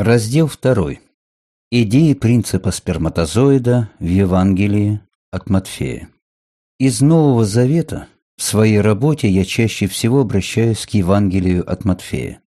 Раздел 2. Идеи принципа сперматозоида в Евангелии от Матфея. Из Нового Завета в своей работе я чаще всего обращаюсь к Евангелию от Матфея.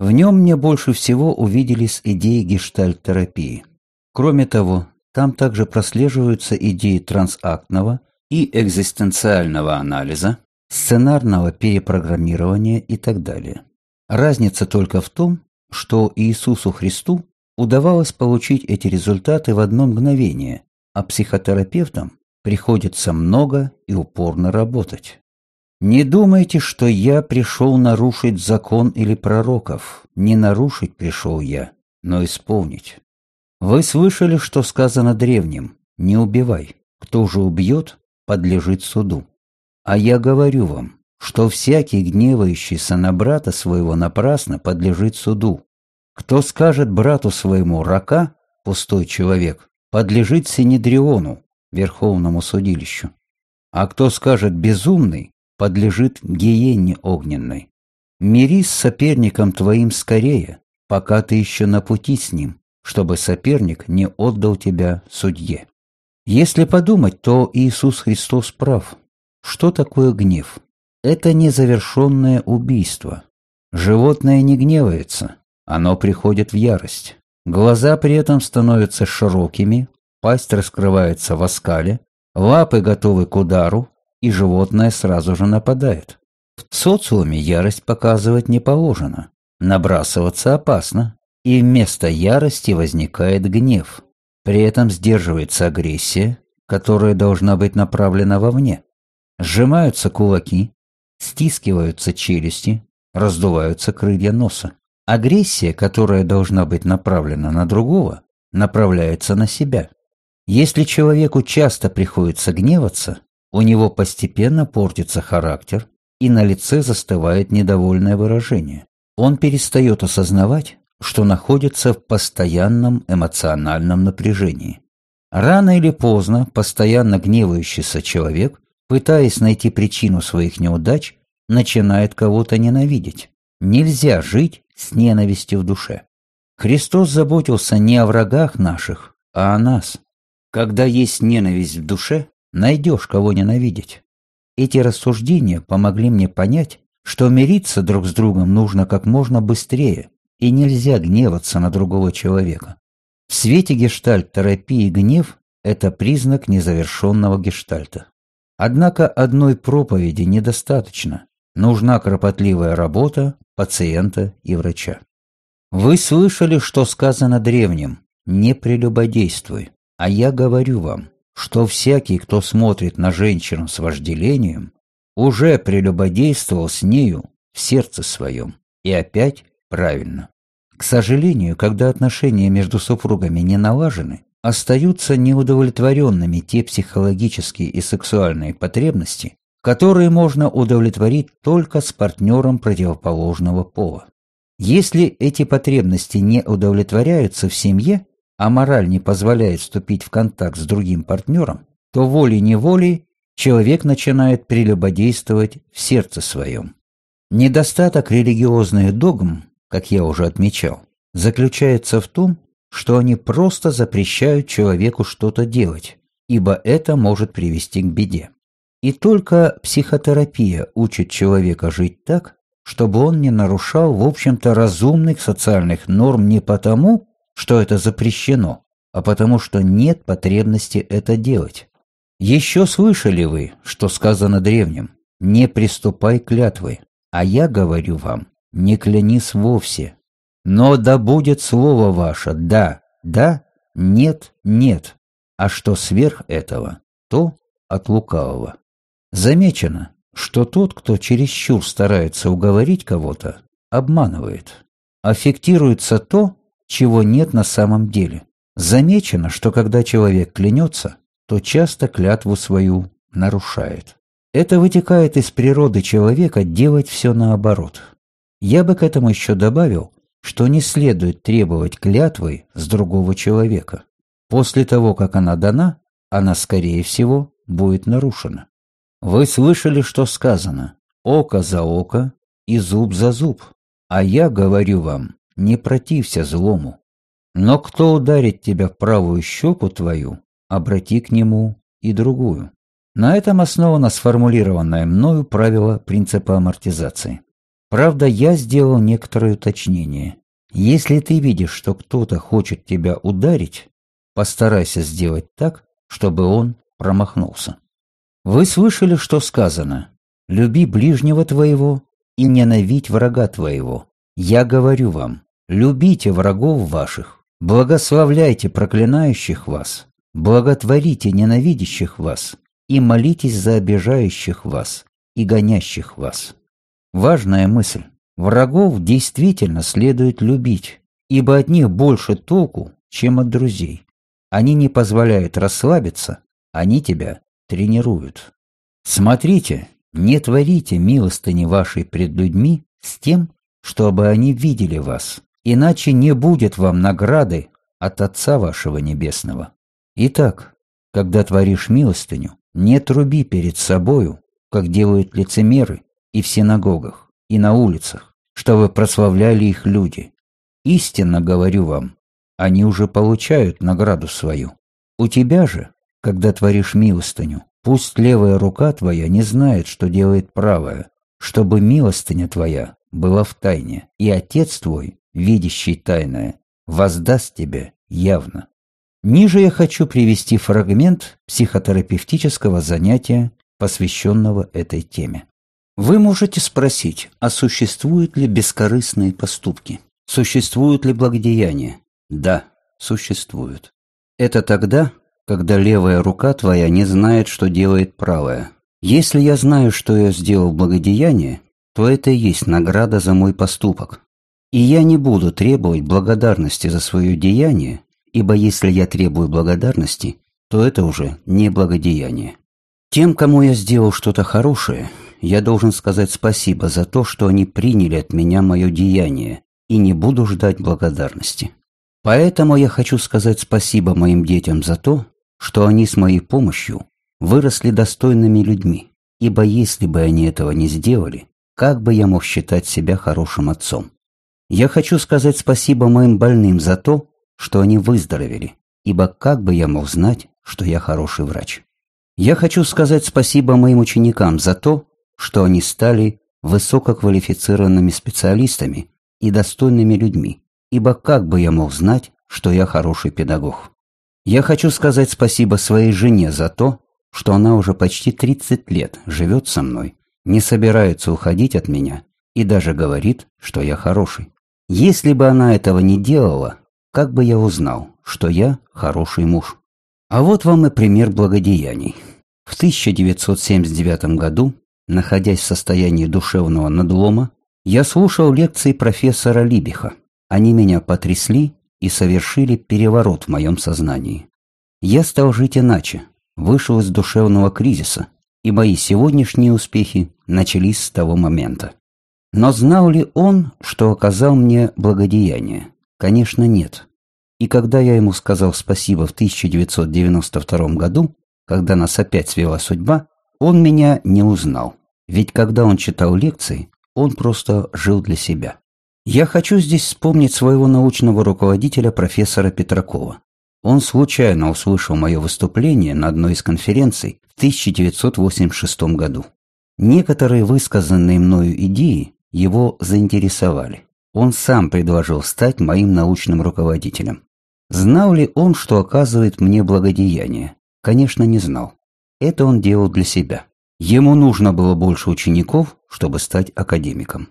В нем мне больше всего увиделись идеи гештальт-терапии. Кроме того, там также прослеживаются идеи трансактного и экзистенциального анализа, сценарного перепрограммирования и так далее. Разница только в том, что Иисусу Христу удавалось получить эти результаты в одно мгновение, а психотерапевтам приходится много и упорно работать. Не думайте, что я пришел нарушить закон или пророков. Не нарушить пришел я, но исполнить. Вы слышали, что сказано древним «Не убивай». Кто же убьет, подлежит суду. А я говорю вам, что всякий гневающийся на брата своего напрасно подлежит суду. Кто скажет брату своему «рака», пустой человек, подлежит Синедриону, верховному судилищу. А кто скажет «безумный», подлежит гиенне огненной. Мирись с соперником твоим скорее, пока ты еще на пути с ним, чтобы соперник не отдал тебя судье. Если подумать, то Иисус Христос прав. Что такое гнев? Это незавершенное убийство. Животное не гневается, оно приходит в ярость. Глаза при этом становятся широкими, пасть раскрывается в оскале, лапы готовы к удару, и животное сразу же нападает. В социуме ярость показывать не положено. Набрасываться опасно, и вместо ярости возникает гнев. При этом сдерживается агрессия, которая должна быть направлена вовне. Сжимаются кулаки, стискиваются челюсти, раздуваются крылья носа. Агрессия, которая должна быть направлена на другого, направляется на себя. Если человеку часто приходится гневаться, у него постепенно портится характер, и на лице застывает недовольное выражение. Он перестает осознавать, что находится в постоянном эмоциональном напряжении. Рано или поздно постоянно гневающийся человек, пытаясь найти причину своих неудач, начинает кого-то ненавидеть. Нельзя жить с ненавистью в душе. Христос заботился не о врагах наших, а о нас. Когда есть ненависть в душе, найдешь кого ненавидеть. Эти рассуждения помогли мне понять, что мириться друг с другом нужно как можно быстрее, и нельзя гневаться на другого человека. В свете гештальт-терапии гнев – это признак незавершенного гештальта. Однако одной проповеди недостаточно. Нужна кропотливая работа пациента и врача. Вы слышали, что сказано древним «не прелюбодействуй», а я говорю вам, что всякий, кто смотрит на женщину с вожделением, уже прелюбодействовал с нею в сердце своем. И опять правильно. К сожалению, когда отношения между супругами не налажены, остаются неудовлетворенными те психологические и сексуальные потребности, которые можно удовлетворить только с партнером противоположного пола. Если эти потребности не удовлетворяются в семье, а мораль не позволяет вступить в контакт с другим партнером, то волей-неволей человек начинает прелюбодействовать в сердце своем. Недостаток религиозных догм, как я уже отмечал, заключается в том, что они просто запрещают человеку что-то делать, ибо это может привести к беде. И только психотерапия учит человека жить так, чтобы он не нарушал, в общем-то, разумных социальных норм не потому, что это запрещено, а потому что нет потребности это делать. Еще слышали вы, что сказано древним «Не приступай клятвы», а я говорю вам «Не клянись вовсе». Но да будет слово ваше «да», «да», «нет», «нет», а что сверх этого, то от лукавого. Замечено, что тот, кто чересчур старается уговорить кого-то, обманывает. Аффектируется то, чего нет на самом деле. Замечено, что когда человек клянется, то часто клятву свою нарушает. Это вытекает из природы человека делать все наоборот. Я бы к этому еще добавил, что не следует требовать клятвы с другого человека. После того, как она дана, она, скорее всего, будет нарушена. Вы слышали, что сказано «око за око и зуб за зуб», а я говорю вам, не протився злому, Но кто ударит тебя в правую щеку твою, обрати к нему и другую. На этом основано сформулированное мною правило принципа амортизации. Правда, я сделал некоторое уточнение. Если ты видишь, что кто-то хочет тебя ударить, постарайся сделать так, чтобы он промахнулся. Вы слышали, что сказано «Люби ближнего твоего и ненавидь врага твоего». Я говорю вам, любите врагов ваших, благословляйте проклинающих вас, благотворите ненавидящих вас и молитесь за обижающих вас и гонящих вас. Важная мысль. Врагов действительно следует любить, ибо от них больше толку, чем от друзей. Они не позволяют расслабиться, они тебя тренируют. Смотрите, не творите милостыни вашей пред людьми с тем, чтобы они видели вас, иначе не будет вам награды от Отца вашего Небесного. Итак, когда творишь милостыню, не труби перед собою, как делают лицемеры и в синагогах, и на улицах, чтобы прославляли их люди. Истинно говорю вам, они уже получают награду свою. У тебя же, когда творишь милостыню, пусть левая рука твоя не знает, что делает правая, чтобы милостыня твоя была в тайне, и Отец твой, видящий тайное, воздаст тебе явно. Ниже я хочу привести фрагмент психотерапевтического занятия, посвященного этой теме. Вы можете спросить, а существуют ли бескорыстные поступки? Существуют ли благодеяния? Да, существуют. Это тогда, когда левая рука твоя не знает, что делает правая. Если я знаю, что я сделал благодеяние, то это и есть награда за мой поступок. И я не буду требовать благодарности за свое деяние, ибо если я требую благодарности, то это уже не благодеяние. Тем, кому я сделал что-то хорошее – я должен сказать спасибо за то, что они приняли от меня мое деяние, и не буду ждать благодарности. Поэтому я хочу сказать спасибо моим детям за то, что они с моей помощью выросли достойными людьми, ибо если бы они этого не сделали, как бы я мог считать себя хорошим отцом? Я хочу сказать спасибо моим больным за то, что они выздоровели, ибо как бы я мог знать, что я хороший врач? Я хочу сказать спасибо моим ученикам за то, что они стали высококвалифицированными специалистами и достойными людьми, ибо как бы я мог знать, что я хороший педагог? Я хочу сказать спасибо своей жене за то, что она уже почти 30 лет живет со мной, не собирается уходить от меня и даже говорит, что я хороший. Если бы она этого не делала, как бы я узнал, что я хороший муж? А вот вам и пример благодеяний. В 1979 году Находясь в состоянии душевного надлома, я слушал лекции профессора Либиха. Они меня потрясли и совершили переворот в моем сознании. Я стал жить иначе, вышел из душевного кризиса, и мои сегодняшние успехи начались с того момента. Но знал ли он, что оказал мне благодеяние? Конечно, нет. И когда я ему сказал спасибо в 1992 году, когда нас опять свела судьба, он меня не узнал, ведь когда он читал лекции, он просто жил для себя. Я хочу здесь вспомнить своего научного руководителя профессора Петракова. Он случайно услышал мое выступление на одной из конференций в 1986 году. Некоторые высказанные мною идеи его заинтересовали. Он сам предложил стать моим научным руководителем. Знал ли он, что оказывает мне благодеяние? Конечно, не знал. Это он делал для себя. Ему нужно было больше учеников, чтобы стать академиком.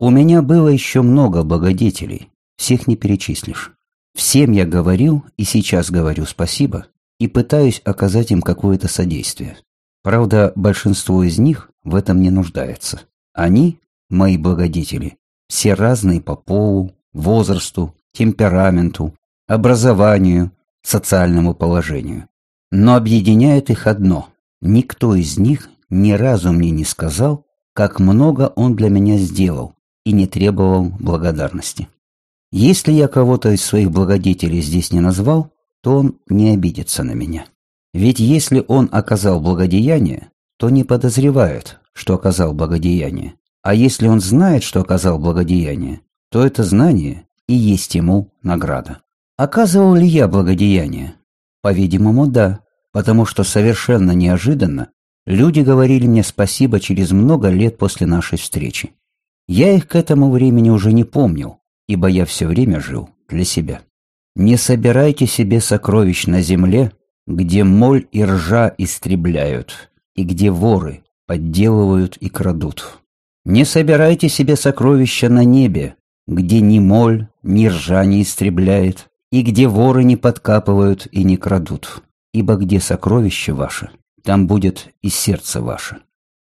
У меня было еще много благодетелей, всех не перечислишь. Всем я говорил и сейчас говорю спасибо и пытаюсь оказать им какое-то содействие. Правда, большинство из них в этом не нуждается. Они, мои благодетели, все разные по полу, возрасту, темпераменту, образованию, социальному положению. Но объединяет их одно – никто из них ни разу мне не сказал, как много он для меня сделал и не требовал благодарности. Если я кого-то из своих благодетелей здесь не назвал, то он не обидится на меня. Ведь если он оказал благодеяние, то не подозревает, что оказал благодеяние. А если он знает, что оказал благодеяние, то это знание и есть ему награда. Оказывал ли я благодеяние? По-видимому, да, потому что совершенно неожиданно люди говорили мне спасибо через много лет после нашей встречи. Я их к этому времени уже не помнил, ибо я все время жил для себя. Не собирайте себе сокровищ на земле, где моль и ржа истребляют, и где воры подделывают и крадут. Не собирайте себе сокровища на небе, где ни моль, ни ржа не истребляет, и где воры не подкапывают и не крадут. Ибо где сокровище ваше, там будет и сердце ваше.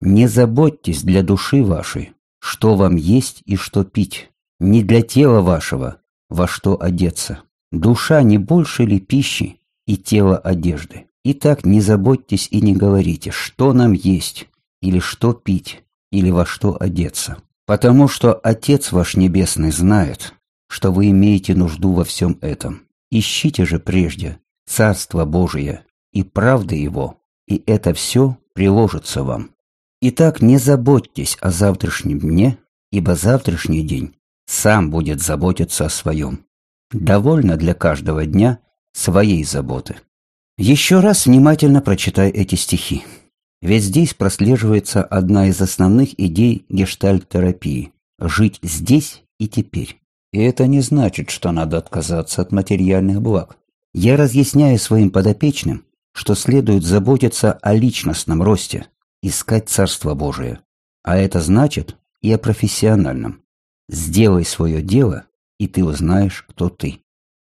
Не заботьтесь для души вашей, что вам есть и что пить, не для тела вашего, во что одеться. Душа не больше ли пищи и тело одежды? Итак, не заботьтесь и не говорите, что нам есть, или что пить, или во что одеться. Потому что Отец ваш Небесный знает, что вы имеете нужду во всем этом. Ищите же прежде Царство Божие и правды Его, и это все приложится вам. Итак, не заботьтесь о завтрашнем дне, ибо завтрашний день сам будет заботиться о своем. Довольно для каждого дня своей заботы. Еще раз внимательно прочитай эти стихи. Ведь здесь прослеживается одна из основных идей гештальт-терапии – жить здесь и теперь. И это не значит, что надо отказаться от материальных благ. Я разъясняю своим подопечным, что следует заботиться о личностном росте, искать Царство Божие. А это значит и о профессиональном. Сделай свое дело, и ты узнаешь, кто ты.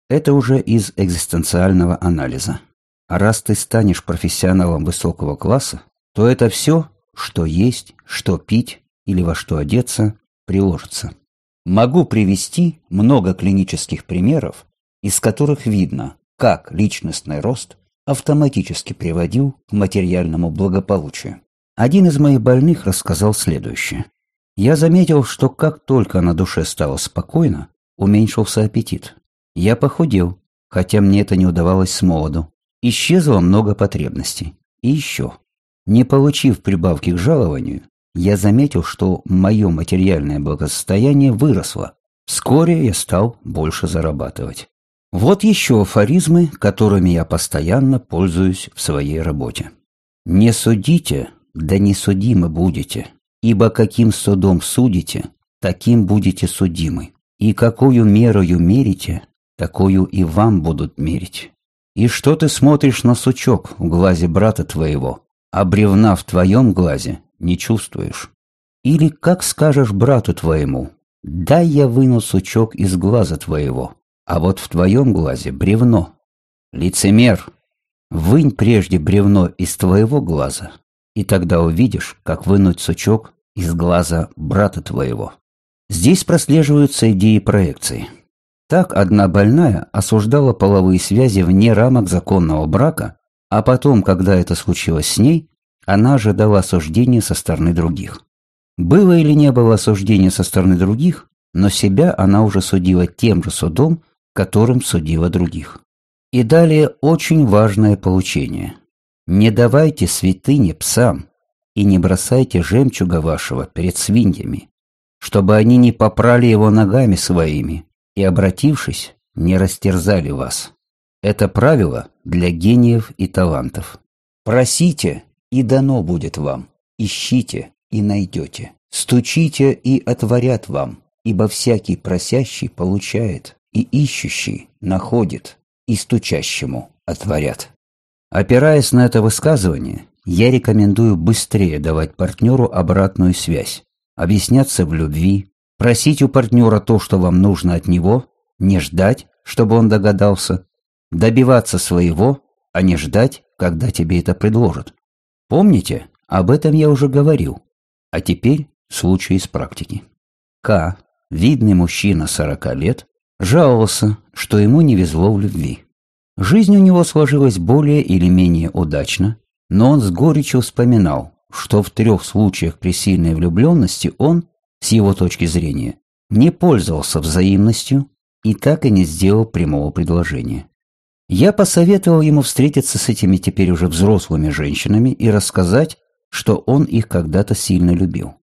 Это уже из экзистенциального анализа. А раз ты станешь профессионалом высокого класса, то это все, что есть, что пить или во что одеться, приложится. Могу привести много клинических примеров, из которых видно, как личностный рост автоматически приводил к материальному благополучию. Один из моих больных рассказал следующее. Я заметил, что как только на душе стало спокойно, уменьшился аппетит. Я похудел, хотя мне это не удавалось с молоду. Исчезло много потребностей. И еще. Не получив прибавки к жалованию, я заметил, что мое материальное благосостояние выросло. Вскоре я стал больше зарабатывать. Вот еще афоризмы, которыми я постоянно пользуюсь в своей работе. «Не судите, да не судимы будете, ибо каким судом судите, таким будете судимы, и какую мерою мерите, такую и вам будут мерить. И что ты смотришь на сучок в глазе брата твоего, а бревна в твоем глазе не чувствуешь. Или как скажешь брату твоему, дай я выну сучок из глаза твоего, а вот в твоем глазе бревно. Лицемер, вынь прежде бревно из твоего глаза, и тогда увидишь, как вынуть сучок из глаза брата твоего. Здесь прослеживаются идеи проекции. Так одна больная осуждала половые связи вне рамок законного брака а потом, когда это случилось с ней, она ожидала осуждения со стороны других. Было или не было осуждения со стороны других, но себя она уже судила тем же судом, которым судила других. И далее очень важное получение. Не давайте святыни псам и не бросайте жемчуга вашего перед свиньями, чтобы они не попрали его ногами своими и, обратившись, не растерзали вас. Это правило для гениев и талантов. Просите, и дано будет вам. Ищите, и найдете. Стучите, и отворят вам. Ибо всякий просящий получает, и ищущий находит, и стучащему отворят. Опираясь на это высказывание, я рекомендую быстрее давать партнеру обратную связь, объясняться в любви, просить у партнера то, что вам нужно от него, не ждать, чтобы он догадался, добиваться своего, а не ждать, когда тебе это предложат. Помните, об этом я уже говорил. А теперь случай из практики. К, видный мужчина 40 лет, жаловался, что ему не везло в любви. Жизнь у него сложилась более или менее удачно, но он с горечью вспоминал, что в трех случаях при сильной влюбленности он, с его точки зрения, не пользовался взаимностью и так и не сделал прямого предложения. Я посоветовал ему встретиться с этими теперь уже взрослыми женщинами и рассказать, что он их когда-то сильно любил.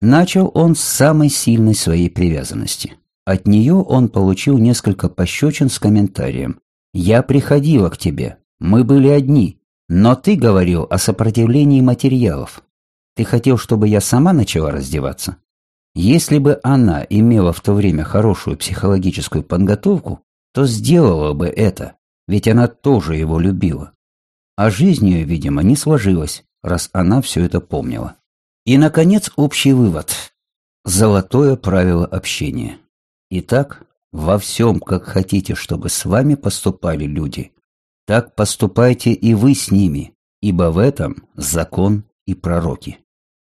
Начал он с самой сильной своей привязанности. От нее он получил несколько пощечин с комментарием. «Я приходила к тебе. Мы были одни. Но ты говорил о сопротивлении материалов. Ты хотел, чтобы я сама начала раздеваться? Если бы она имела в то время хорошую психологическую подготовку, то сделала бы это, ведь она тоже его любила. А жизнь ее, видимо, не сложилась, раз она все это помнила. И, наконец, общий вывод. Золотое правило общения. Итак, во всем, как хотите, чтобы с вами поступали люди, так поступайте и вы с ними, ибо в этом закон и пророки.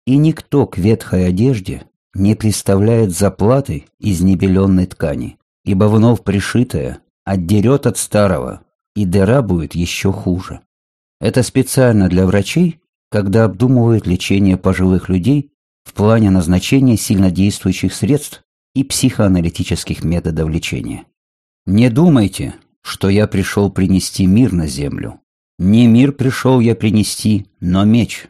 И никто к ветхой одежде не представляет заплаты из небеленной ткани, ибо вновь пришитая отдерет от старого, и дыра будет еще хуже. Это специально для врачей, когда обдумывают лечение пожилых людей в плане назначения сильнодействующих средств и психоаналитических методов лечения. Не думайте, что я пришел принести мир на землю. Не мир пришел я принести, но меч.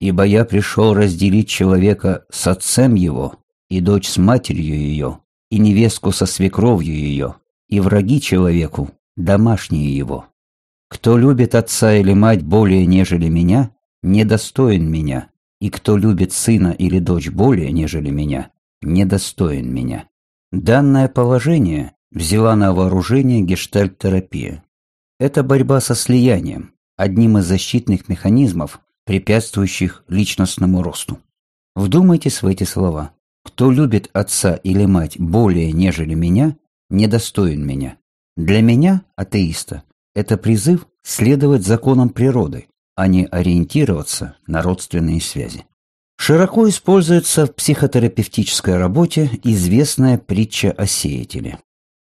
Ибо я пришел разделить человека с отцем его, и дочь с матерью ее, и невестку со свекровью ее, и враги человеку, домашние его. Кто любит отца или мать более, нежели меня, недостоин меня, и кто любит сына или дочь более, нежели меня, недостоин меня. Данное положение взяла на вооружение гештальт-терапия. Это борьба со слиянием, одним из защитных механизмов, препятствующих личностному росту. Вдумайтесь в эти слова. Кто любит отца или мать более, нежели меня, недостоин меня. Для меня, атеиста, это призыв следовать законам природы, а не ориентироваться на родственные связи. Широко используется в психотерапевтической работе известная притча о сеятеле.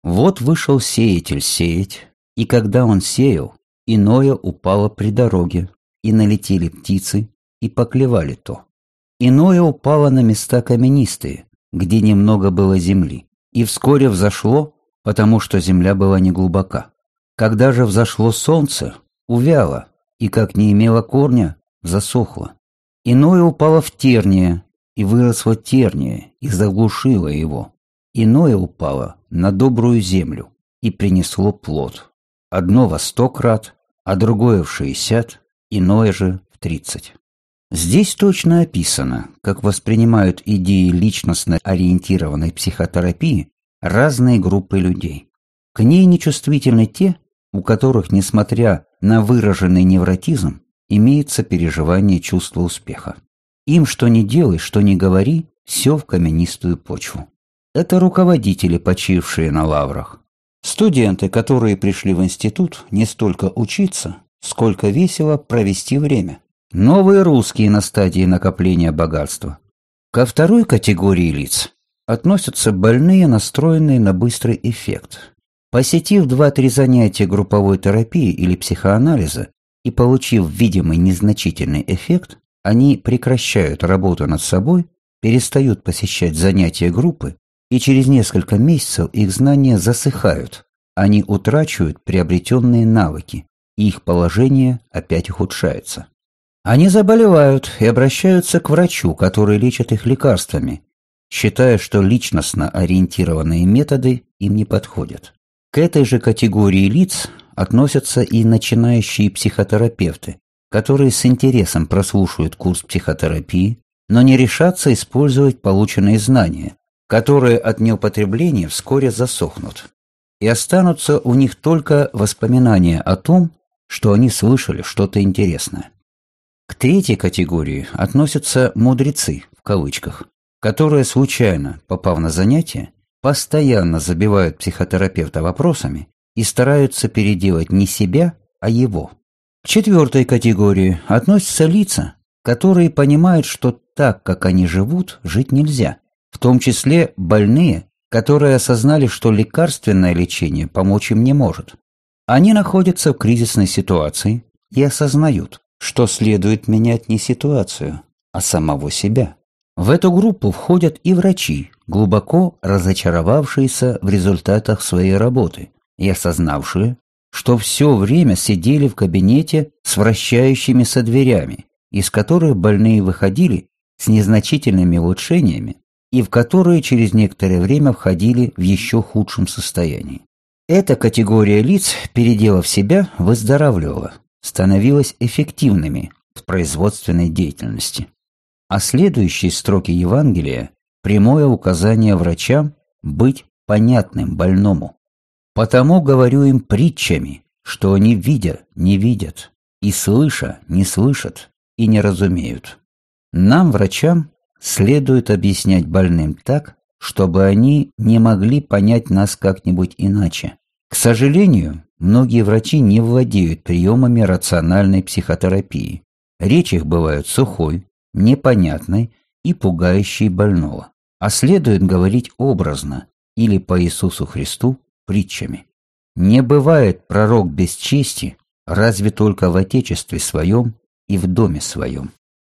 Вот вышел сеятель сеять, и когда он сеял, иное упало при дороге, и налетели птицы, и поклевали то. Иное упало на места каменистые, где немного было земли, и вскоре взошло, потому что земля была неглубока. Когда же взошло солнце, увяло, и как не имело корня, засохло. Иное упало в терние, и выросло терние, и заглушило его. Иное упало на добрую землю и принесло плод. Одно во сто крат, а другое в шестьдесят, иное же в тридцать. Здесь точно описано, как воспринимают идеи личностно ориентированной психотерапии разные группы людей. К ней нечувствительны те, у которых, несмотря на выраженный невротизм, имеется переживание чувства успеха. Им что ни делай, что ни говори, все в каменистую почву. Это руководители, почившие на лаврах. Студенты, которые пришли в институт не столько учиться, сколько весело провести время. Новые русские на стадии накопления богатства. Ко второй категории лиц относятся больные, настроенные на быстрый эффект. Посетив два-три занятия групповой терапии или психоанализа и получив видимый незначительный эффект, они прекращают работу над собой, перестают посещать занятия группы и через несколько месяцев их знания засыхают, они утрачивают приобретенные навыки, и их положение опять ухудшается. Они заболевают и обращаются к врачу, который лечит их лекарствами, считая, что личностно ориентированные методы им не подходят. К этой же категории лиц относятся и начинающие психотерапевты, которые с интересом прослушают курс психотерапии, но не решатся использовать полученные знания, которые от неупотребления вскоре засохнут, и останутся у них только воспоминания о том, что они слышали что-то интересное. К третьей категории относятся «мудрецы» в кавычках, которые случайно, попав на занятие, постоянно забивают психотерапевта вопросами и стараются переделать не себя, а его. К четвертой категории относятся лица, которые понимают, что так, как они живут, жить нельзя – в том числе больные, которые осознали, что лекарственное лечение помочь им не может. Они находятся в кризисной ситуации и осознают, что следует менять не ситуацию, а самого себя. В эту группу входят и врачи, глубоко разочаровавшиеся в результатах своей работы и осознавшие, что все время сидели в кабинете с вращающимися дверями, из которых больные выходили с незначительными улучшениями и в которые через некоторое время входили в еще худшем состоянии. Эта категория лиц, переделав себя, выздоравливала, становилась эффективными в производственной деятельности. А следующие строки Евангелия – прямое указание врачам быть понятным больному. «Потому говорю им притчами, что они видя не видят, и слыша не слышат, и не разумеют. Нам, врачам, следует объяснять больным так, чтобы они не могли понять нас как-нибудь иначе. К сожалению, многие врачи не владеют приемами рациональной психотерапии. Речь их бывает сухой, непонятной и пугающей больного. А следует говорить образно или по Иисусу Христу притчами. Не бывает пророк без чести, разве только в Отечестве своем и в доме своем.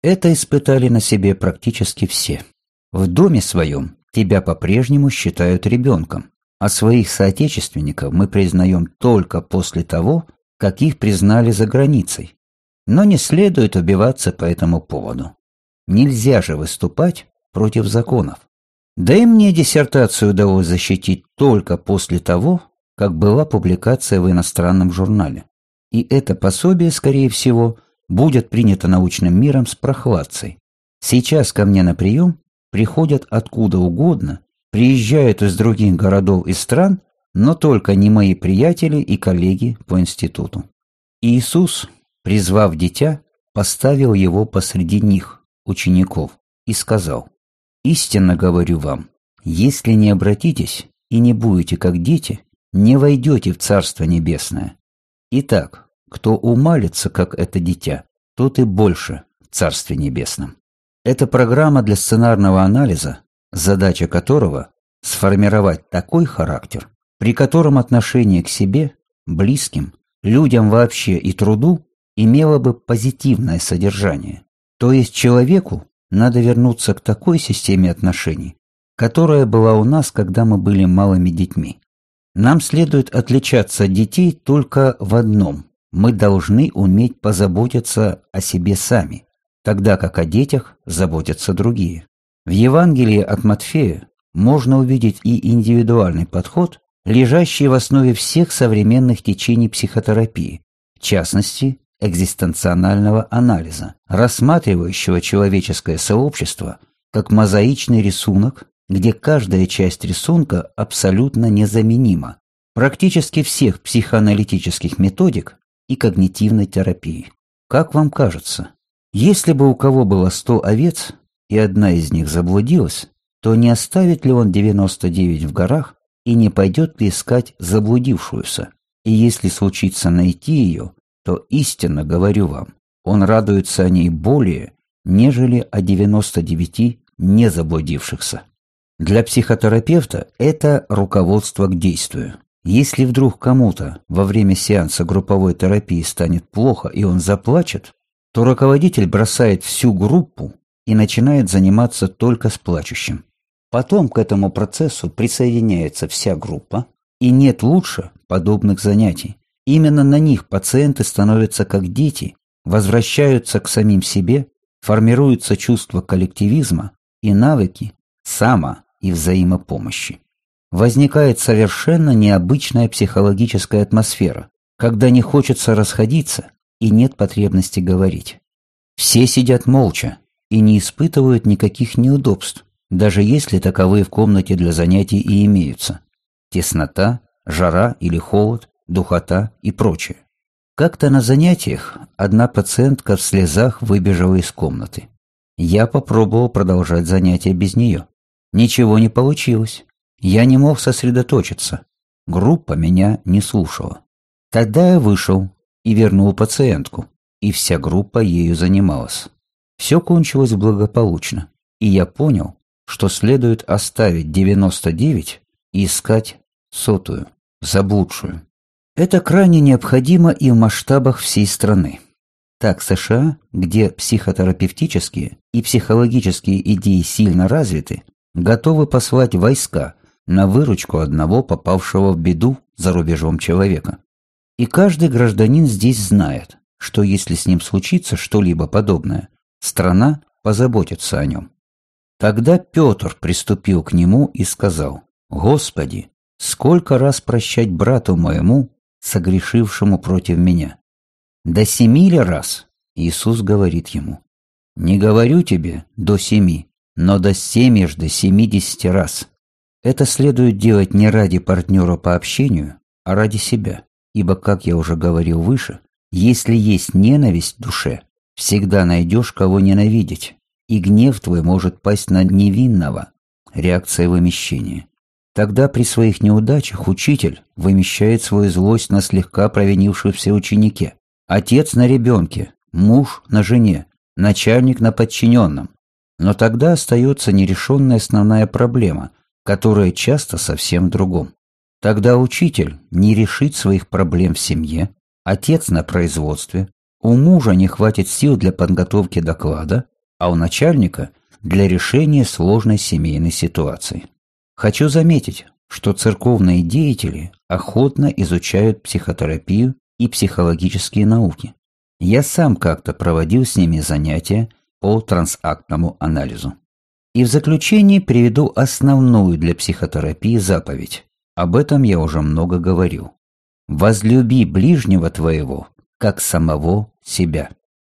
Это испытали на себе практически все. В доме своем тебя по-прежнему считают ребенком, а своих соотечественников мы признаем только после того, как их признали за границей. Но не следует убиваться по этому поводу. Нельзя же выступать против законов. Да и мне диссертацию удалось защитить только после того, как была публикация в иностранном журнале. И это пособие, скорее всего, будет принято научным миром с прохладцей. Сейчас ко мне на прием приходят откуда угодно, приезжают из других городов и стран, но только не мои приятели и коллеги по институту. Иисус, призвав дитя, поставил его посреди них, учеников, и сказал, «Истинно говорю вам, если не обратитесь и не будете как дети, не войдете в Царство Небесное. Итак, кто умалится, как это дитя, тот и больше в Царстве Небесном. Это программа для сценарного анализа, задача которого – сформировать такой характер, при котором отношение к себе, близким, людям вообще и труду имело бы позитивное содержание. То есть человеку надо вернуться к такой системе отношений, которая была у нас, когда мы были малыми детьми. Нам следует отличаться от детей только в одном мы должны уметь позаботиться о себе сами, тогда как о детях заботятся другие. В Евангелии от Матфея можно увидеть и индивидуальный подход, лежащий в основе всех современных течений психотерапии, в частности, экзистенционального анализа, рассматривающего человеческое сообщество как мозаичный рисунок, где каждая часть рисунка абсолютно незаменима. Практически всех психоаналитических методик и когнитивной терапии. Как вам кажется, если бы у кого было 100 овец, и одна из них заблудилась, то не оставит ли он 99 в горах и не пойдет ли искать заблудившуюся? И если случится найти ее, то истинно говорю вам, он радуется о ней более, нежели о 99 не заблудившихся. Для психотерапевта это руководство к действию. Если вдруг кому-то во время сеанса групповой терапии станет плохо и он заплачет, то руководитель бросает всю группу и начинает заниматься только с плачущим. Потом к этому процессу присоединяется вся группа, и нет лучше подобных занятий. Именно на них пациенты становятся как дети, возвращаются к самим себе, формируется чувство коллективизма и навыки само- и взаимопомощи возникает совершенно необычная психологическая атмосфера, когда не хочется расходиться и нет потребности говорить. Все сидят молча и не испытывают никаких неудобств, даже если таковые в комнате для занятий и имеются. Теснота, жара или холод, духота и прочее. Как-то на занятиях одна пациентка в слезах выбежала из комнаты. Я попробовал продолжать занятия без нее. Ничего не получилось. Я не мог сосредоточиться. Группа меня не слушала. Тогда я вышел и вернул пациентку, и вся группа ею занималась. Все кончилось благополучно, и я понял, что следует оставить 99 и искать сотую, заблудшую. Это крайне необходимо и в масштабах всей страны. Так США, где психотерапевтические и психологические идеи сильно развиты, готовы послать войска на выручку одного попавшего в беду за рубежом человека. И каждый гражданин здесь знает, что если с ним случится что-либо подобное, страна позаботится о нем. Тогда Петр приступил к нему и сказал, «Господи, сколько раз прощать брату моему, согрешившему против меня? До семи ли раз?» Иисус говорит ему, «Не говорю тебе до семи, но до семежды семидесяти раз». Это следует делать не ради партнера по общению, а ради себя. Ибо, как я уже говорил выше, если есть ненависть в душе, всегда найдешь кого ненавидеть, и гнев твой может пасть на невинного. Реакция вымещения. Тогда при своих неудачах учитель вымещает свою злость на слегка провинившемся ученике, отец на ребенке, муж на жене, начальник на подчиненном. Но тогда остается нерешенная основная проблема, которая часто совсем другом. Тогда учитель не решит своих проблем в семье, отец на производстве, у мужа не хватит сил для подготовки доклада, а у начальника для решения сложной семейной ситуации. Хочу заметить, что церковные деятели охотно изучают психотерапию и психологические науки. Я сам как-то проводил с ними занятия по трансактному анализу. И в заключение приведу основную для психотерапии заповедь. Об этом я уже много говорил. «Возлюби ближнего твоего, как самого себя».